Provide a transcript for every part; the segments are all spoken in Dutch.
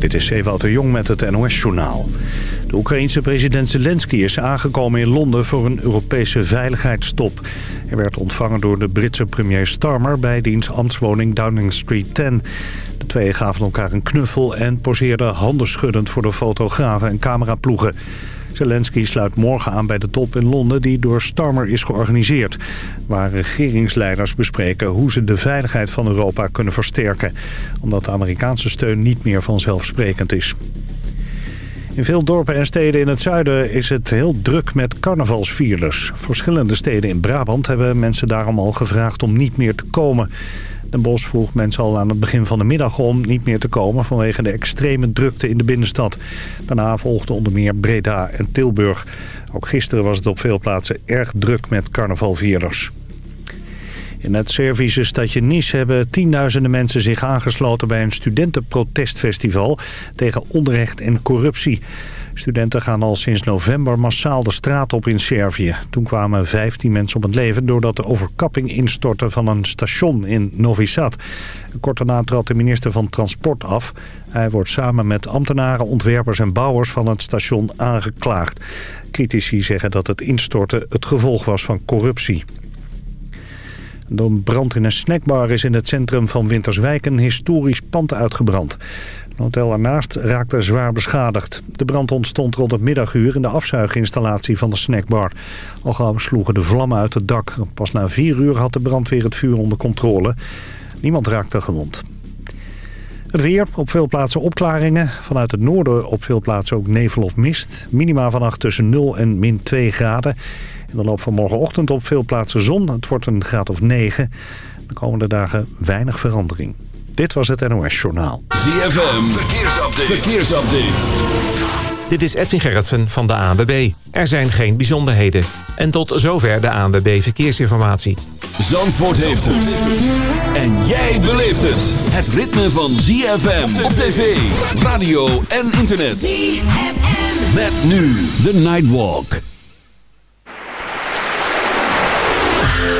Dit is Ewout de Jong met het NOS-journaal. De Oekraïense president Zelensky is aangekomen in Londen voor een Europese veiligheidstop. Hij werd ontvangen door de Britse premier Starmer bij diens ambtswoning Downing Street 10. De twee gaven elkaar een knuffel en poseerden handenschuddend voor de fotografen en cameraploegen. Zelensky sluit morgen aan bij de top in Londen die door Starmer is georganiseerd. Waar regeringsleiders bespreken hoe ze de veiligheid van Europa kunnen versterken. Omdat de Amerikaanse steun niet meer vanzelfsprekend is. In veel dorpen en steden in het zuiden is het heel druk met carnavalsvierders. Verschillende steden in Brabant hebben mensen daarom al gevraagd om niet meer te komen. Den Bosch vroeg mensen al aan het begin van de middag om niet meer te komen... vanwege de extreme drukte in de binnenstad. Daarna volgden onder meer Breda en Tilburg. Ook gisteren was het op veel plaatsen erg druk met carnavalvierders. In het Servische stadje Nice hebben tienduizenden mensen zich aangesloten bij een studentenprotestfestival tegen onrecht en corruptie. Studenten gaan al sinds november massaal de straat op in Servië. Toen kwamen 15 mensen om het leven doordat de overkapping instortte van een station in Novi Sad. Kort daarna trad de minister van Transport af. Hij wordt samen met ambtenaren, ontwerpers en bouwers van het station aangeklaagd. Critici zeggen dat het instorten het gevolg was van corruptie. Door een brand in een snackbar is in het centrum van Winterswijk een historisch pand uitgebrand. Een hotel ernaast raakte zwaar beschadigd. De brand ontstond rond het middaguur in de afzuiginstallatie van de snackbar. Al gauw sloegen de vlammen uit het dak. Pas na vier uur had de brandweer het vuur onder controle. Niemand raakte gewond. Het weer, op veel plaatsen opklaringen. Vanuit het noorden op veel plaatsen ook nevel of mist. Minima vannacht tussen 0 en min 2 graden. In de loop van morgenochtend op veel plaatsen zon. Het wordt een graad of 9. De komende dagen weinig verandering. Dit was het NOS Journaal. ZFM, verkeersupdate. verkeersupdate. Dit is Edwin Gerritsen van de ANWB. Er zijn geen bijzonderheden. En tot zover de ANWB Verkeersinformatie. Zandvoort heeft het. En jij beleeft het. Het ritme van ZFM op tv, radio en internet. ZFM. Met nu de Nightwalk.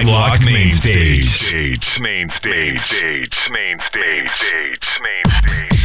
Nightwalk Main Stage. Main Stage. Main Stage. Stage. Main Stage. Stage. Main Stage.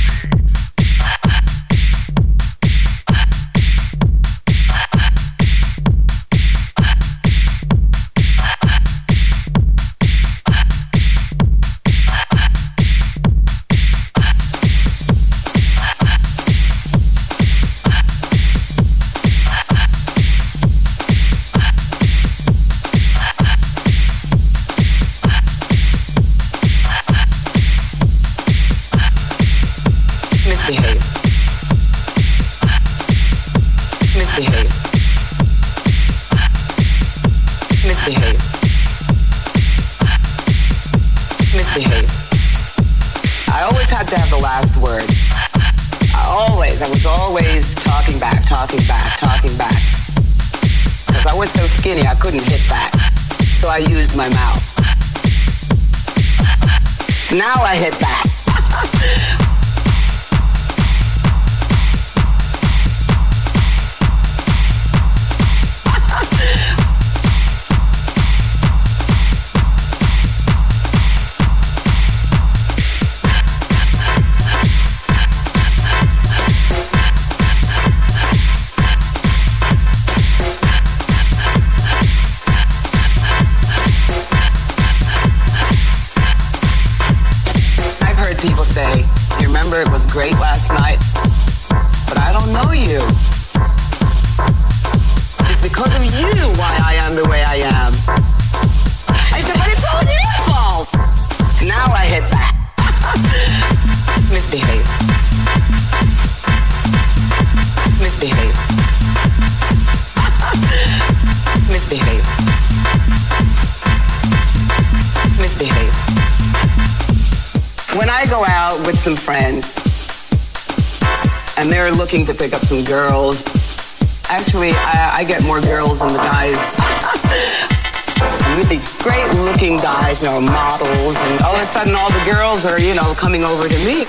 girls, and all of a sudden, all the girls are, you know, coming over to me.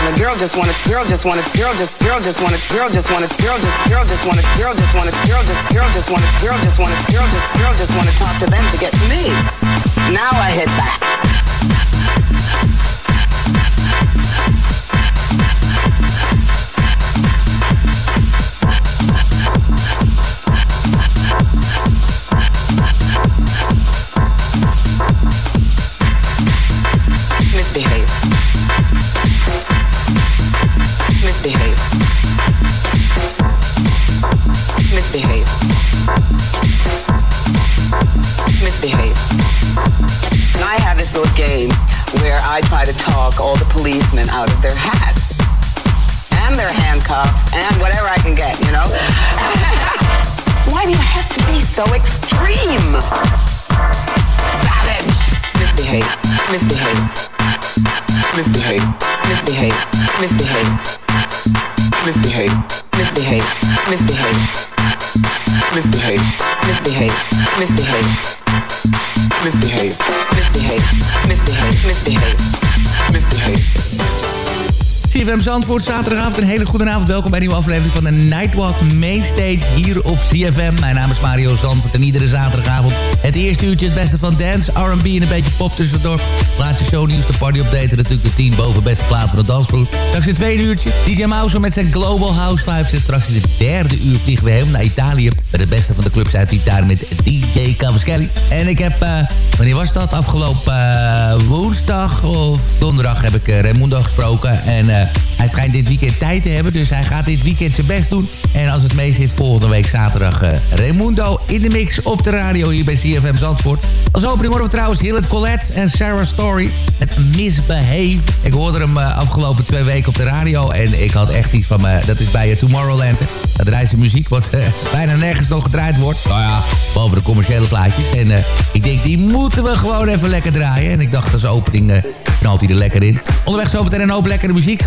And the girls just want wanted, girls just want wanted, girls just, girls just want wanted, girls just want wanted, girls just, girls just want wanted, girls just want wanted, girls just, Girls just want wanted, girls just wanted, girl just, girl just want to talk to them to get to me. Now I hit back. I try to talk all the policemen out of their hats and their handcuffs and whatever I can get, you know? Why do you have to be so extreme? Savage. Misbehave. Misbehave. Misbehave. Misbehave. Misbehave. Misbehave. Misbehave. Misbehave. Misbehave. Misbehave. Misbehave. Misbehave. Misbehave. Misbehave. Misbehave. Misbehave. CFM Zandvoort, zaterdagavond een hele goede avond. Welkom bij een nieuwe aflevering van de Nightwalk Mainstage hier op CFM. Mijn naam is Mario Zandvoort en iedere zaterdagavond het eerste uurtje het beste van dance, R&B en een beetje pop tussendoor. Laatste shownieuws, de party update natuurlijk de 10 boven beste plaat van de dansvloer. Straks het tweede uurtje DJ Mouse met zijn Global House Vibes. En straks in het derde uur vliegen we helemaal naar Italië. Met het beste van de clubs uit Italië met DJ Cavaschelli. En ik heb, eh, wanneer was dat? Afgelopen eh, woensdag of donderdag heb ik uh, Raimundo gesproken. En hij schijnt dit weekend tijd te hebben. Dus hij gaat dit weekend zijn best doen. En als het mee zit, volgende week zaterdag uh, Raimundo in de mix op de radio hier bij CFM Zandvoort. Als opening horen we trouwens Hillet Colette en Sarah Story met Misbehave. Ik hoorde hem afgelopen twee weken op de radio. En ik had echt iets van. Dat is bij Tomorrowland. Dat draait muziek wat bijna nergens nog gedraaid wordt. Nou ja, boven de commerciële plaatjes. En ik denk, die moeten we gewoon even lekker draaien. En ik dacht als opening knalt hij er lekker in. Onderweg zometeen een hoop lekkere muziek.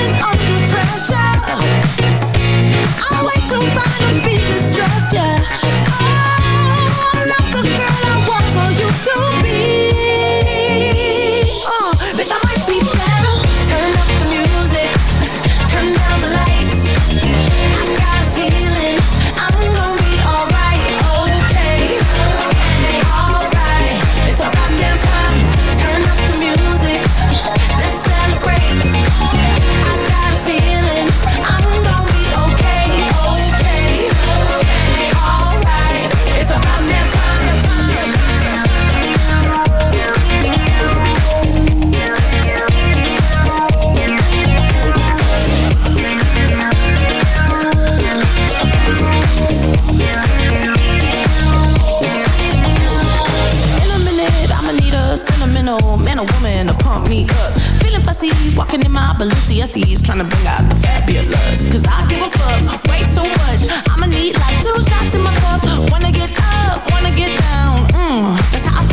under pressure. criminal, man or woman to pump me up. Feeling fussy, walking in my Balenciennes, trying to bring out the fabulous. 'Cause I give a fuck, way too much. I'ma need like two shots in my cup. Wanna get up, wanna get down. Mm, that's how I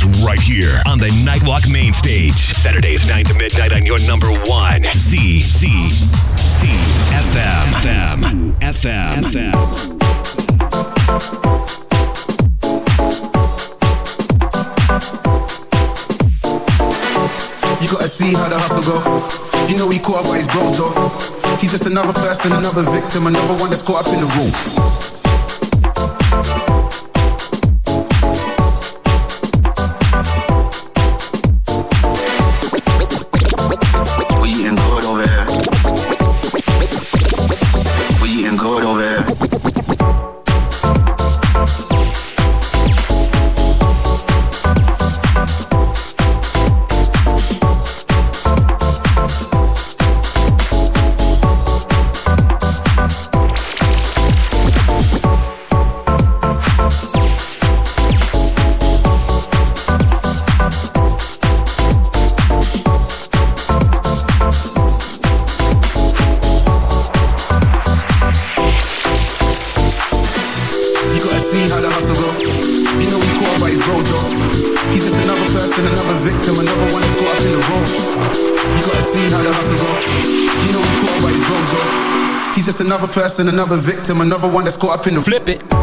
It's right here on the Nightwalk main stage. Saturdays 9 to midnight on your number one. C C C FM FM FM FM. You gotta see how the hustle go. You know he caught up by his bros though. He's just another person, another victim, another one that's caught up in the room. another victim, another one that's caught up in the flip it.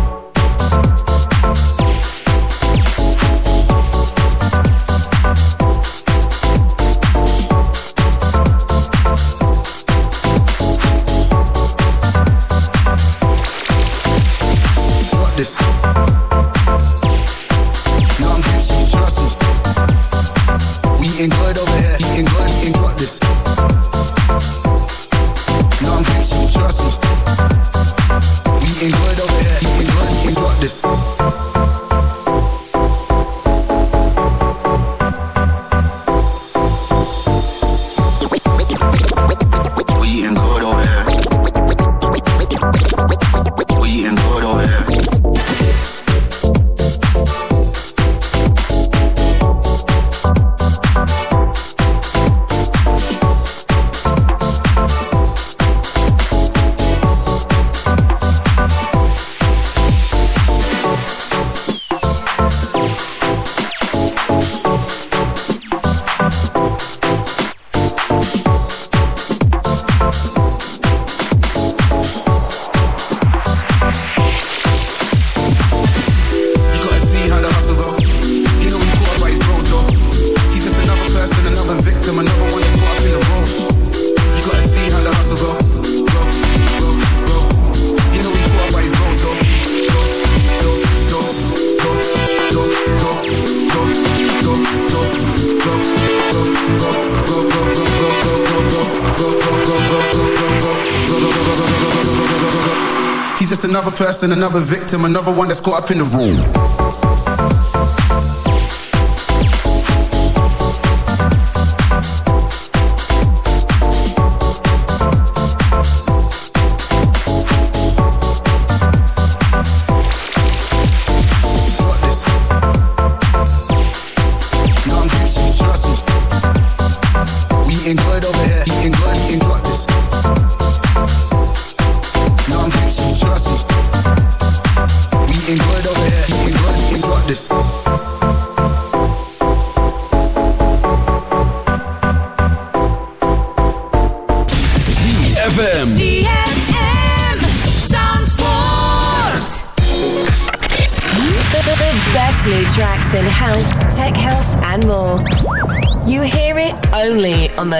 person, another victim, another one that's caught up in the room.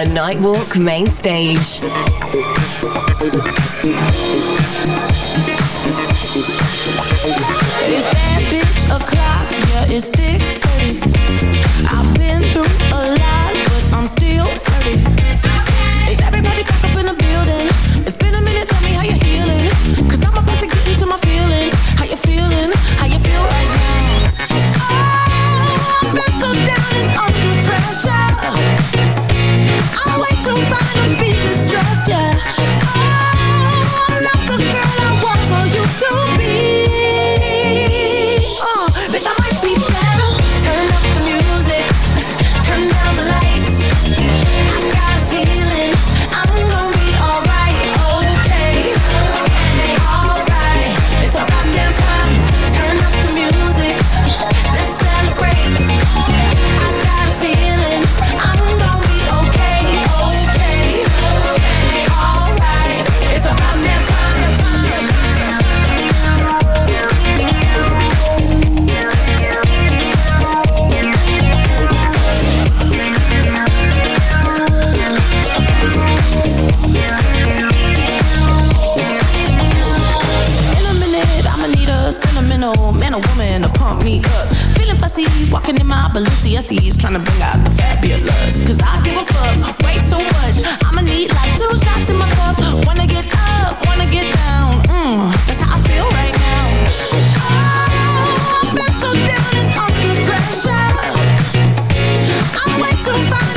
the Nightwalk main stage. That bitch o'clock? Yeah, it's. a woman to pump me up. Feeling fussy, walking in my Balenciennes, trying to bring out the fabulous. Cause I give a fuck, way too much. I'ma need like two shots in my cup. Wanna get up, wanna get down. Mmm, that's how I feel right now. Oh, I'm so down and under pressure. I'm way too fine.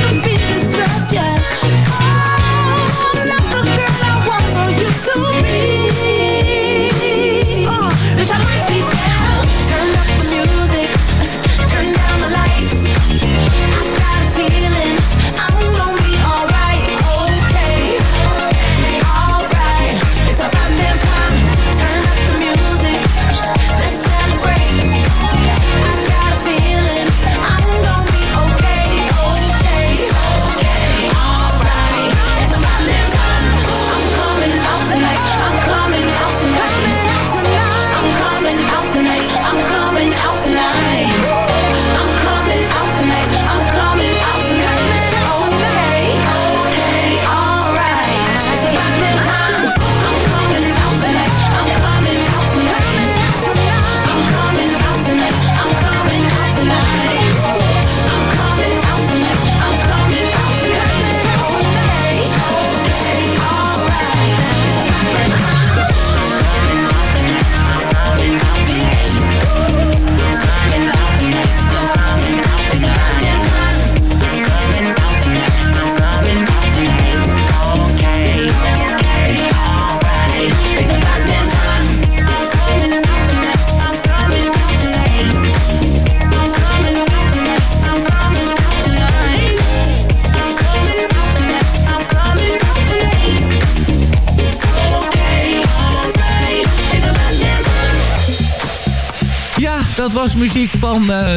Dat was muziek van eh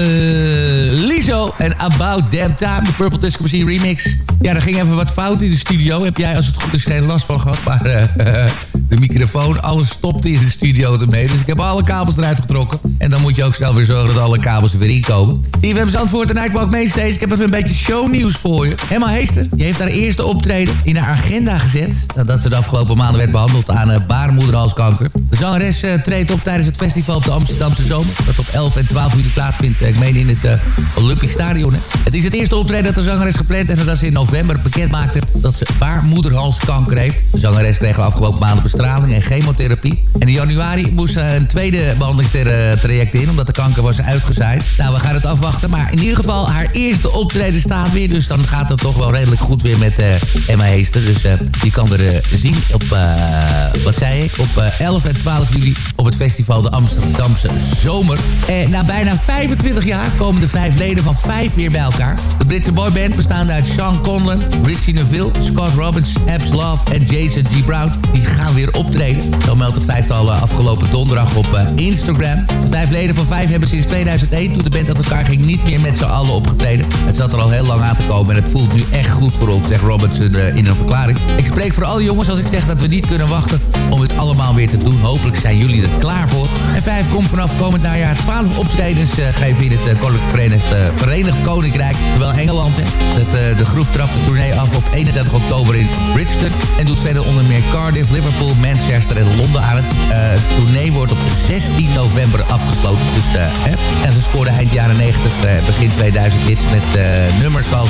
Lizzo en About Damn Time, de Purple Disco Machine remix. Ja, er ging even wat fout in de studio. Heb jij als het goed is geen last van gehad, maar eh, de microfoon, alles stopte in de studio ermee. Dus ik heb alle kabels eruit getrokken. En dan moet je ook snel weer zorgen dat alle kabels er weer in komen. CFM Zandvoort en Nightwalk Mainstage. Ik heb even een beetje shownieuws voor je. Emma Heester, die heeft haar eerste optreden in haar agenda gezet. Nadat ze de afgelopen maanden werd behandeld aan uh, baarmoederhalskanker. De zangeres eh, treedt op tijdens het festival op de Amsterdamse Zomer. Dat op 11 en 12 juli plaatsvindt. eh, Ik meen in het eh, Olympisch Stadion. Het is het eerste optreden dat de zangeres gepland heeft... nadat ze in november bekend maakte dat ze baarmoederhalskanker heeft. De zangeres kreeg afgelopen maanden en chemotherapie. En in januari moest ze een tweede behandelingstraject in... omdat de kanker was uitgezaaid. Nou, we gaan het afwachten. Maar in ieder geval, haar eerste optreden staat weer. Dus dan gaat het toch wel redelijk goed weer met eh, Emma Heester. Dus eh, die kan er eh, zien op, eh, wat zei ik, op eh, 11 en 12 juli... op het festival de Amsterdamse Zomer. En na bijna 25 jaar komen de vijf leden van vijf weer bij elkaar. De Britse boyband bestaande uit Sean Conlon, Richie Neville, Scott Robbins, Abs Love en Jason G. Brown... die gaan weer optreden. Zo meldt het vijftal eh, afgelopen donderdag op eh, Instagram. De vijf leden van vijf hebben sinds 2001, toen de band uit elkaar ging... niet meer met z'n allen opgetreden. Het zat er al heel lang aan te komen en het voelt nu echt goed voor ons, zegt Robertson eh, in een verklaring. Ik spreek voor alle jongens als ik zeg dat we niet kunnen wachten om het allemaal weer te doen. Hopelijk zijn jullie er klaar voor. En vijf komt vanaf komend najaar 12 optredens geven in het Verenigd, Verenigd Koninkrijk. Zowel Engeland. Dat, de groep trapt de tournee af op 31 oktober in Bridgestone. En doet verder onder meer Cardiff, Liverpool, Manchester en Londen aan. Het eh, tournee wordt op 16 november afgesloten. Dus, eh. En ze scoorden eind jaren 90, eh, begin 2000 hits met nummers zoals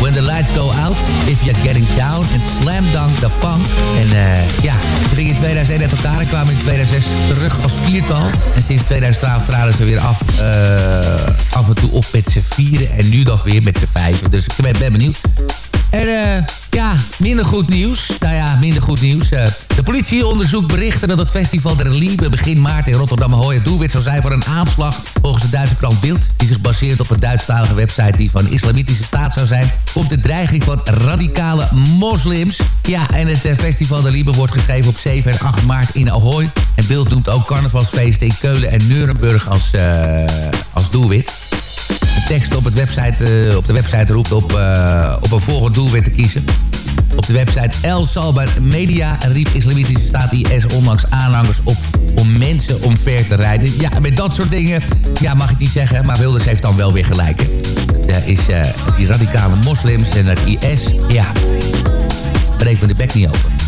When the Lights Go Out, If You're Getting Down en Slam Dunk The Funk. En ja, ze gingen in 2001 uit elkaar en kwamen in 2006 terug als viertal. En sinds 2012 traden ze weer af, af en toe op met z'n vieren en nu nog weer met z'n vijven. Dus ik ben benieuwd. En eh, ja, minder goed nieuws. Nou ja, minder goed nieuws. Eh, de politie onderzoekt berichten dat het festival der Liebe begin maart in Rotterdam Ahoy het doelwit zou zijn voor een aanslag volgens de Duitse krant Bild, die zich baseert op een Duitsstalige website die van islamitische staat zou zijn, komt de dreiging van radicale moslims. Ja, en het eh, festival der Liebe wordt gegeven op 7 en 8 maart in Ahoy. En Bild noemt ook carnavalsfeesten in Keulen en Nuremberg als, als doelwit. Tekst op, het website, eh, op de website roept op, eh, op een volgend doelwit te kiezen. Op de website El Salba Media riep islamitische staat IS onlangs aanhangers op om mensen omver te rijden. Ja, met dat soort dingen ja, mag ik niet zeggen, maar Wilders heeft dan wel weer gelijk. Eh, is eh, die radicale moslims en het IS, ja, breekt me de bek niet open.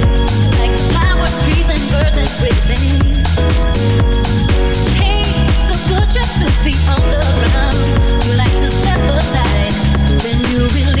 Just to be on the ground, you like to step aside then you really.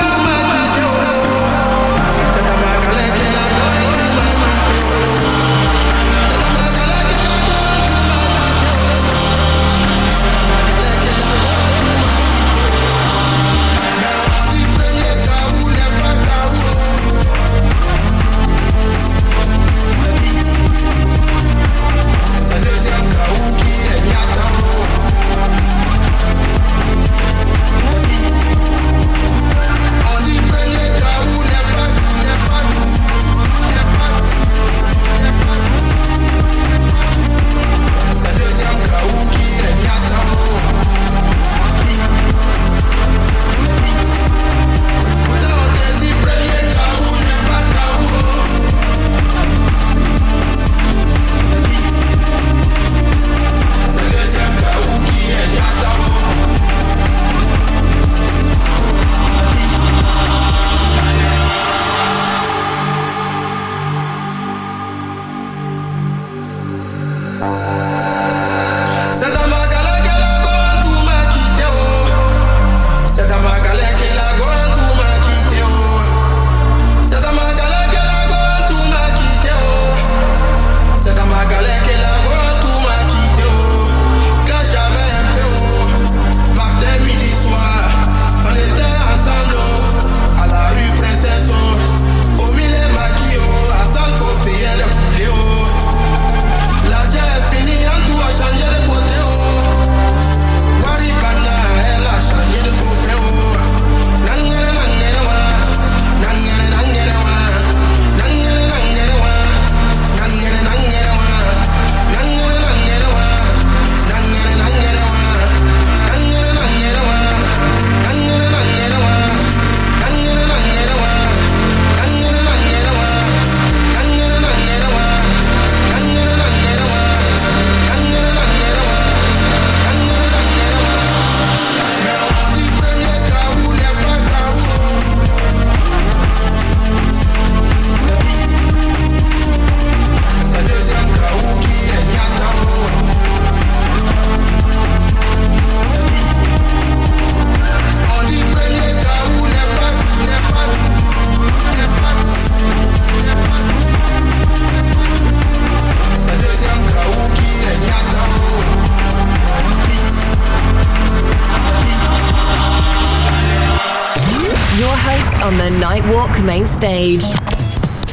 Stage,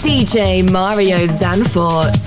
DJ Mario Zanfort.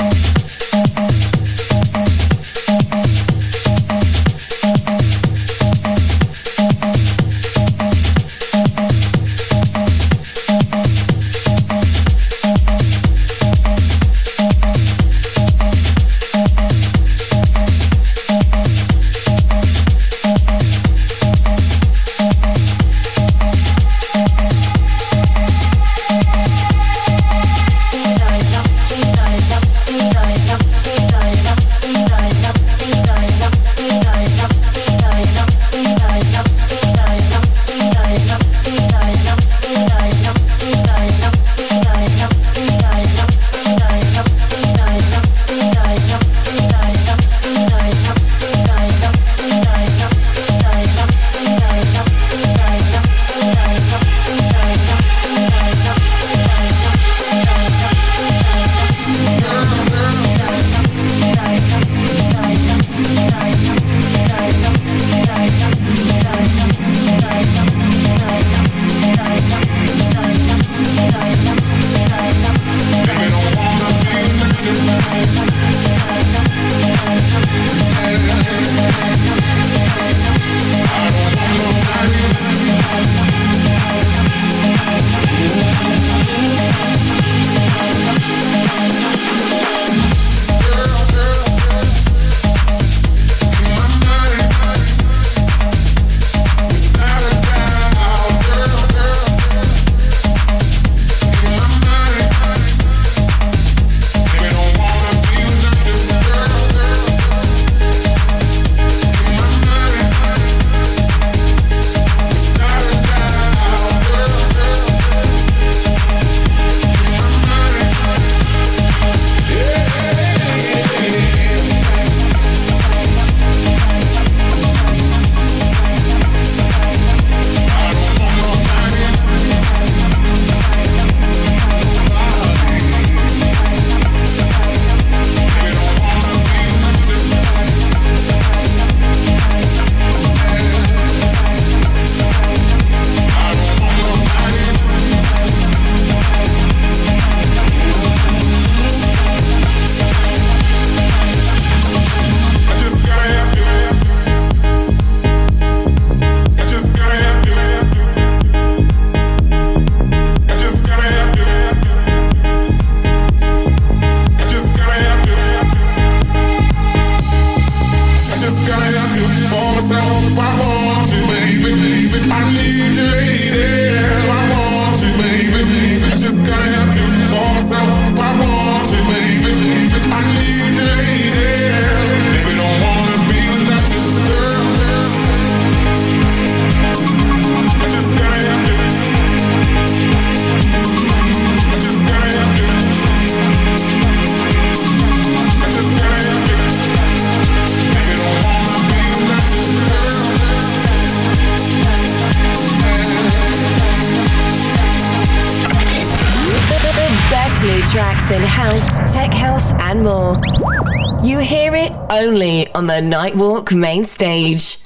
On the Nightwalk main stage.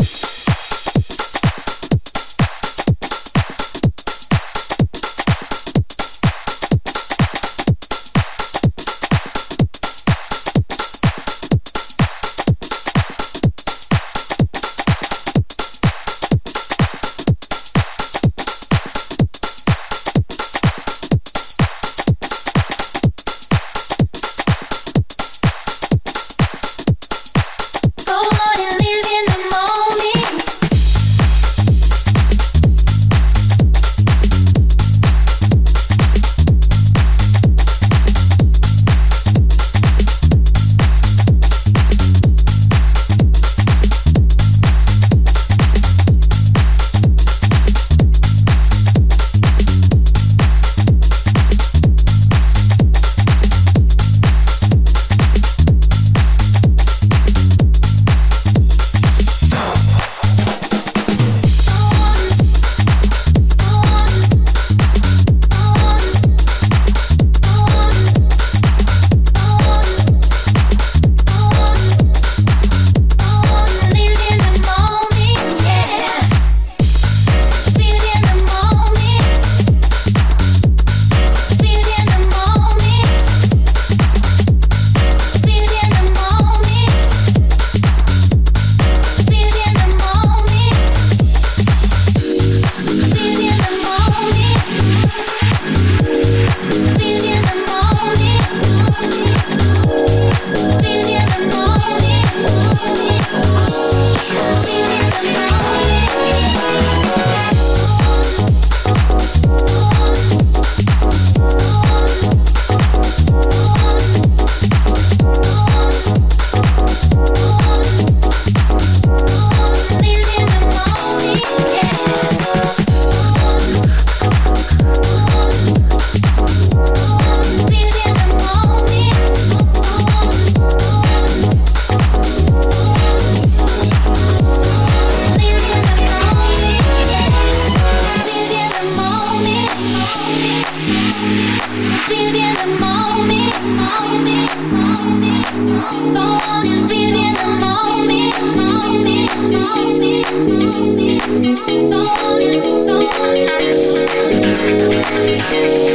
Ja,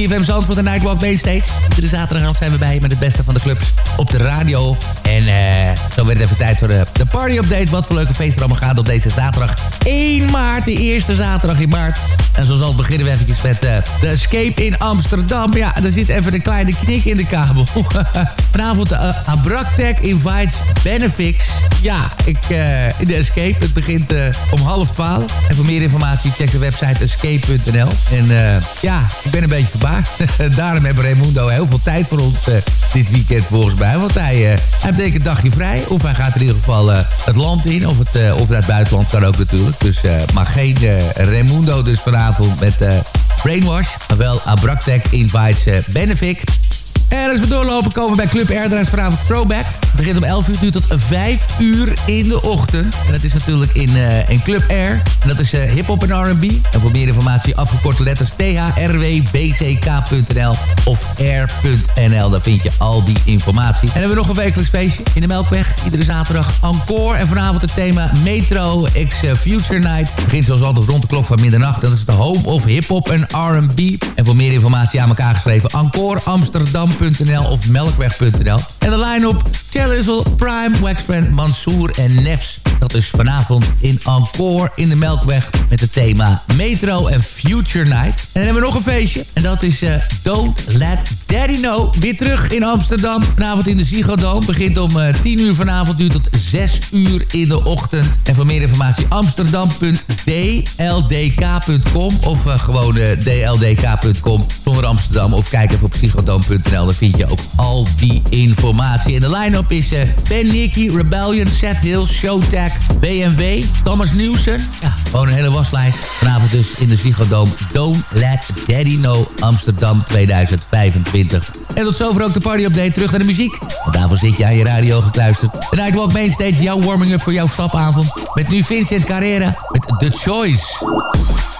CFM Zandvoort de Nightwalk Mainstage. Iedere zaterdagavond zijn we bij met het beste van de clubs op de radio. En eh, zo werd het even tijd voor de, de party update. Wat voor leuke feesten allemaal gaat op deze zaterdag 1 maart. De eerste zaterdag in maart. En zo zal beginnen we eventjes met eh, de Escape in Amsterdam. Ja, er zit even een kleine knik in de kabel. Vanavond de uh, Invites Benefix. Ja, ik, eh, in de Escape. Het begint eh, om half twaalf. En voor meer informatie check de website escape.nl. En eh, ja, ik ben een beetje verbaasd. Daarom hebben Raimundo heel veel tijd voor ons eh, dit weekend volgens mij. Want hij, eh, hij heeft een dagje vrij. Of hij gaat in ieder geval eh, het land in. Of het, eh, of naar het buitenland kan ook natuurlijk. Dus, eh, maar geen eh, Raimundo dus vanavond met... eh, Brainwash, maar wel Abractec Invites eh, Benefic. En als we doorlopen komen we bij Club is vanavond Throwback. Het begint om 11 uur, duurt tot 5 uur in de ochtend. En dat is natuurlijk in, in Club R. En dat is eh, hip-hop en RB. En voor meer informatie afgekorte letters thrwbck.nl of r.nl. Daar vind je al die informatie. En dan hebben we nog een wekelijks feestje in de Melkweg. Iedere zaterdag encore. En vanavond het thema Metro X eh, Future Night. Begint zoals altijd rond de klok van middernacht. Dat is de home of hip-hop en R&B. En voor meer informatie aan elkaar geschreven encoreamsterdam.nl of melkweg.nl. En de line-up Chalizzle, Prime, Waxfriend, Mansour en Nefs. Dat is vanavond in Encore in de Melkweg met het thema Metro en Future Night. En dan hebben we nog een feestje. En dat is eh, Don't Let Daddy Know. Weer terug in Amsterdam. Vanavond in de Ziggo. Begint om eh, 10 uur vanavond. Duurt tot 6 uur in de ochtend. En voor meer informatie amsterdam.dldk.com of uh, gewoon dldk.com zonder Amsterdam. Of kijk even op psychodome.nl. Daar vind je ook al die informatie. En de line-up is uh, Ben Nicky, Rebellion, Seth Hill, Showtag, BMW, Thomas Newson. Ja, gewoon een hele waslijst. Vanavond dus in de Ziggo. Don't Let Daddy Know Amsterdam 2025. En tot zover ook de party-update. Terug naar de muziek. Want daarvoor zit je aan je radio gekluisterd. De Nightwalk Mainstage, jouw warming-up voor jouw stapavond. Met nu Vincent Carrera met The Choice.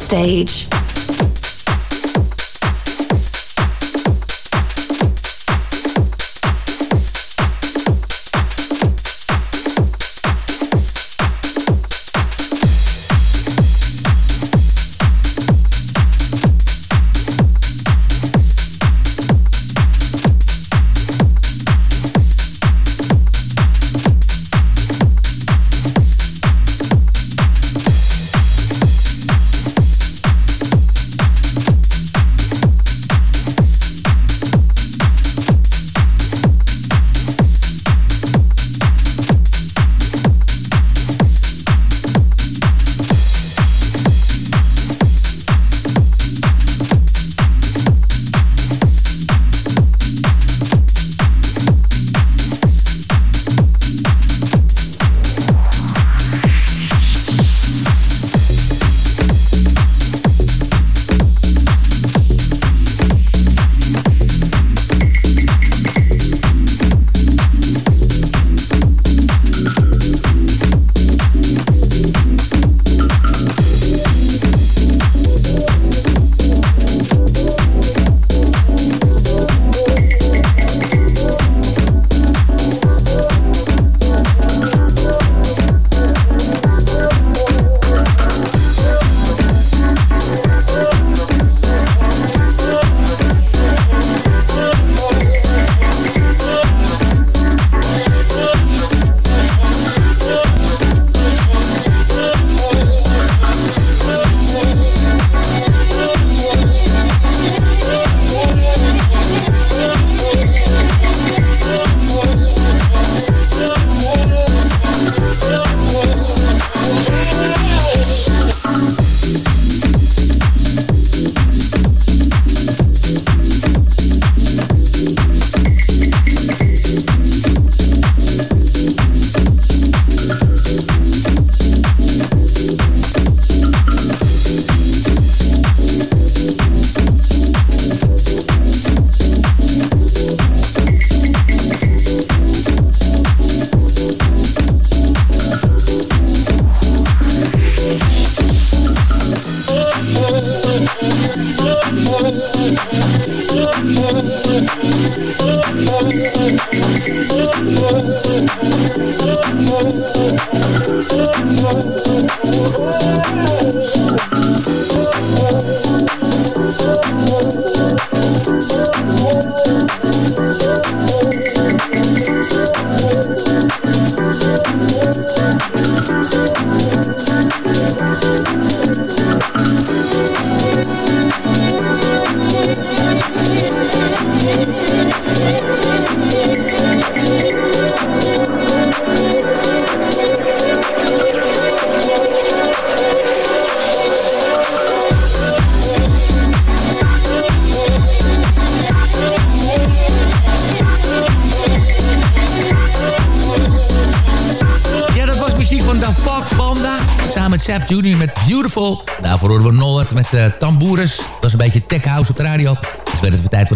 Stage.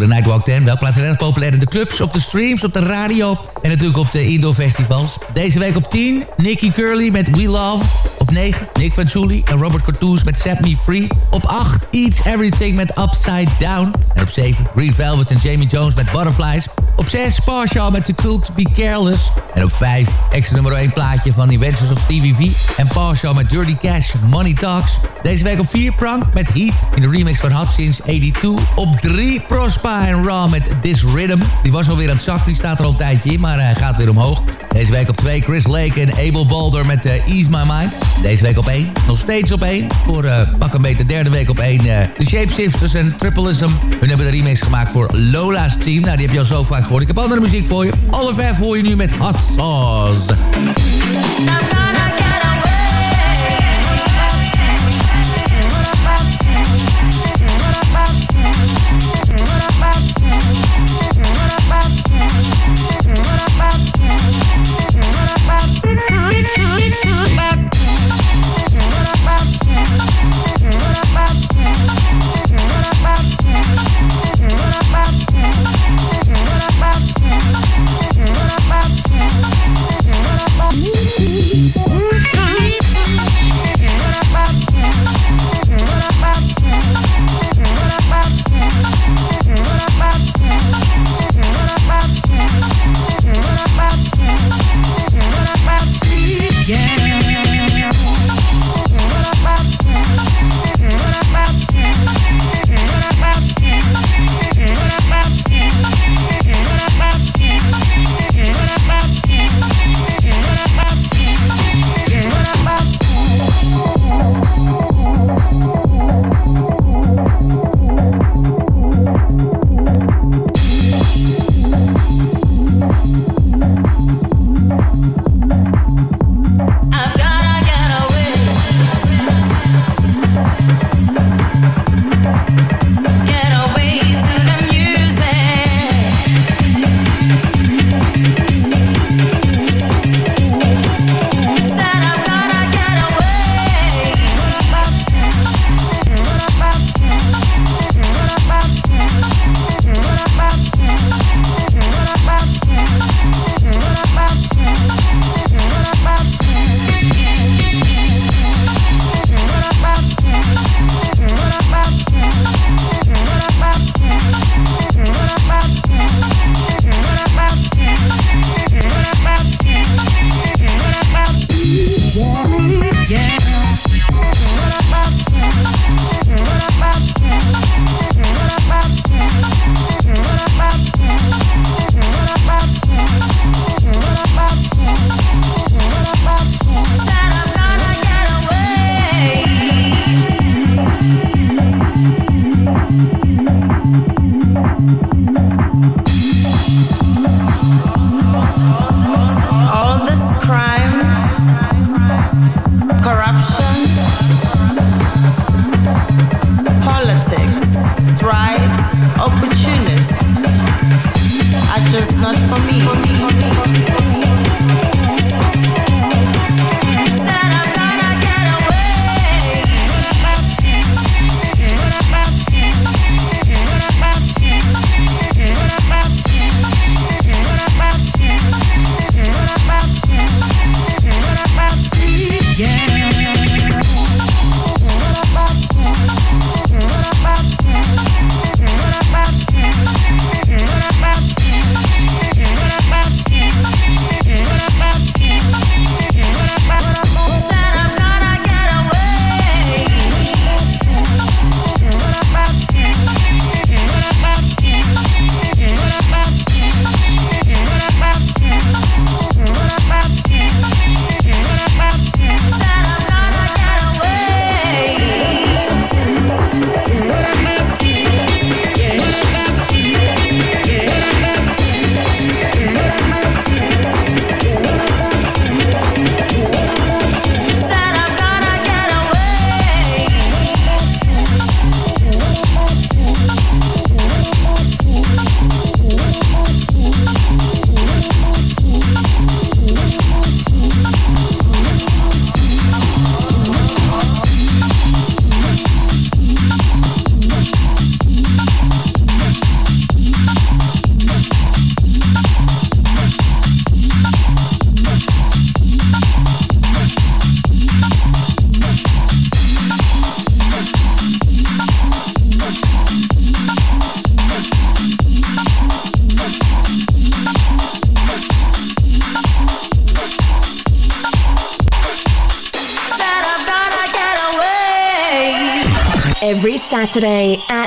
De Nightwalk 10. Welke plaatsen erg populair in de clubs, op de streams, op de radio... en natuurlijk op de indoor festivals. Deze week op 10, Nicky Curly met We Love. Op 9, Nick Van Julie en Robert Cartoons met Set Me Free. Op 8, Eats Everything met Upside Down. En op 7, Green Velvet en Jamie Jones met Butterflies. Op 6, Partial met Cool To Be Careless. En op 5, extra nummer 1 plaatje van Adventures of Stevie V. En Partial met Dirty Cash, Money Talks. Deze week op 4, Prank met Heat. In de remix van Hot Since 82. Op 3, Prospa en Raw met This Rhythm. Die was alweer aan het zakken, die staat er al een tijdje in, maar hij gaat weer omhoog. Deze week op 2, Chris Lake en Abel Balder met uh, Ease My Mind. Deze week op 1, nog steeds op 1. Voor uh, pak een beetje derde week op 1. Uh, de Shapeshifters en Tripleism. Hun hebben de remix gemaakt voor Lola's team. Nou, die heb je al zo vaak gehoord. Ik heb andere muziek voor je. Alle vijf hoor je nu met Hot Sauce.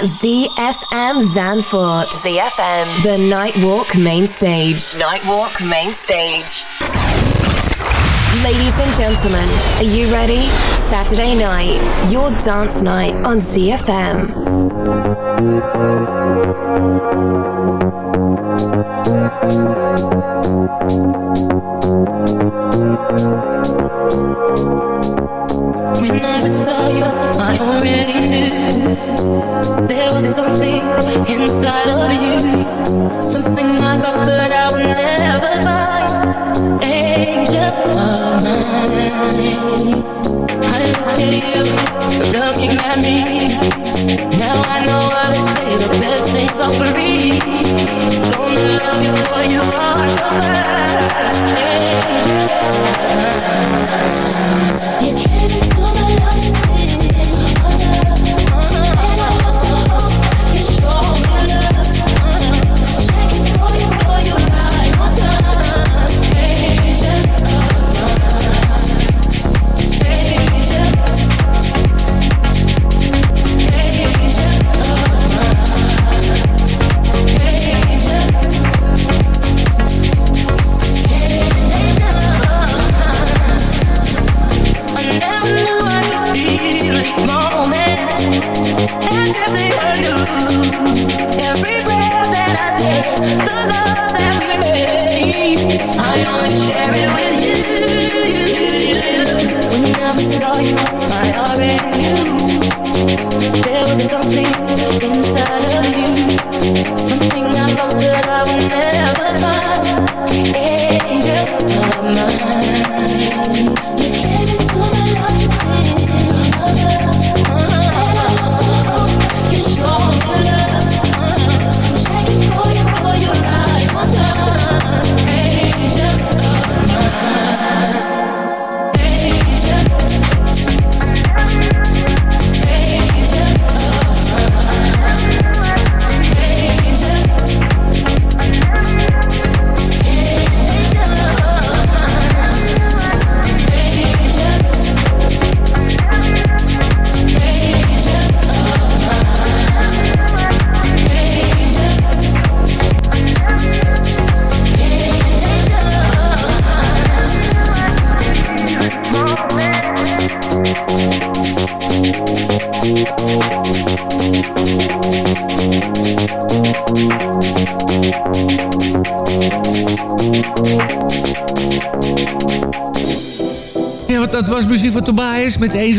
ZFM Zanfort. ZFM. The Nightwalk Main Stage. Nightwalk Main Stage. Ladies and gentlemen, are you ready? Saturday night, your dance night on ZFM. me.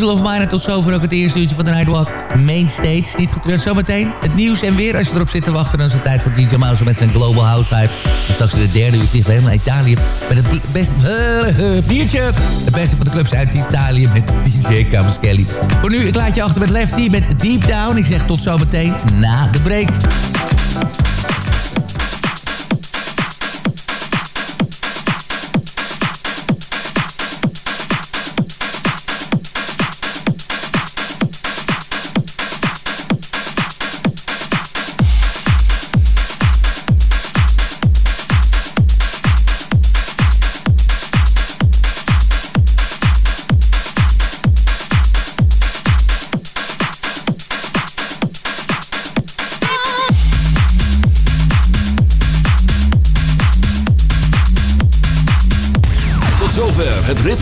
Of. En tot zover ook het eerste uurtje van de Nightwalk Mainstage. Niet getreurd, zometeen het nieuws en weer. Als je erop zit te wachten, dan is het tijd voor DJ Mouse met zijn Global House Vibes. En straks in de derde uur vliegen we helemaal naar Italië met het beste biertje. Het beste van de clubs uit Italië met DJ Cavaschelli. Voor nu, ik laat je achter met Lefty met Deep Down. Ik zeg tot zometeen na de break.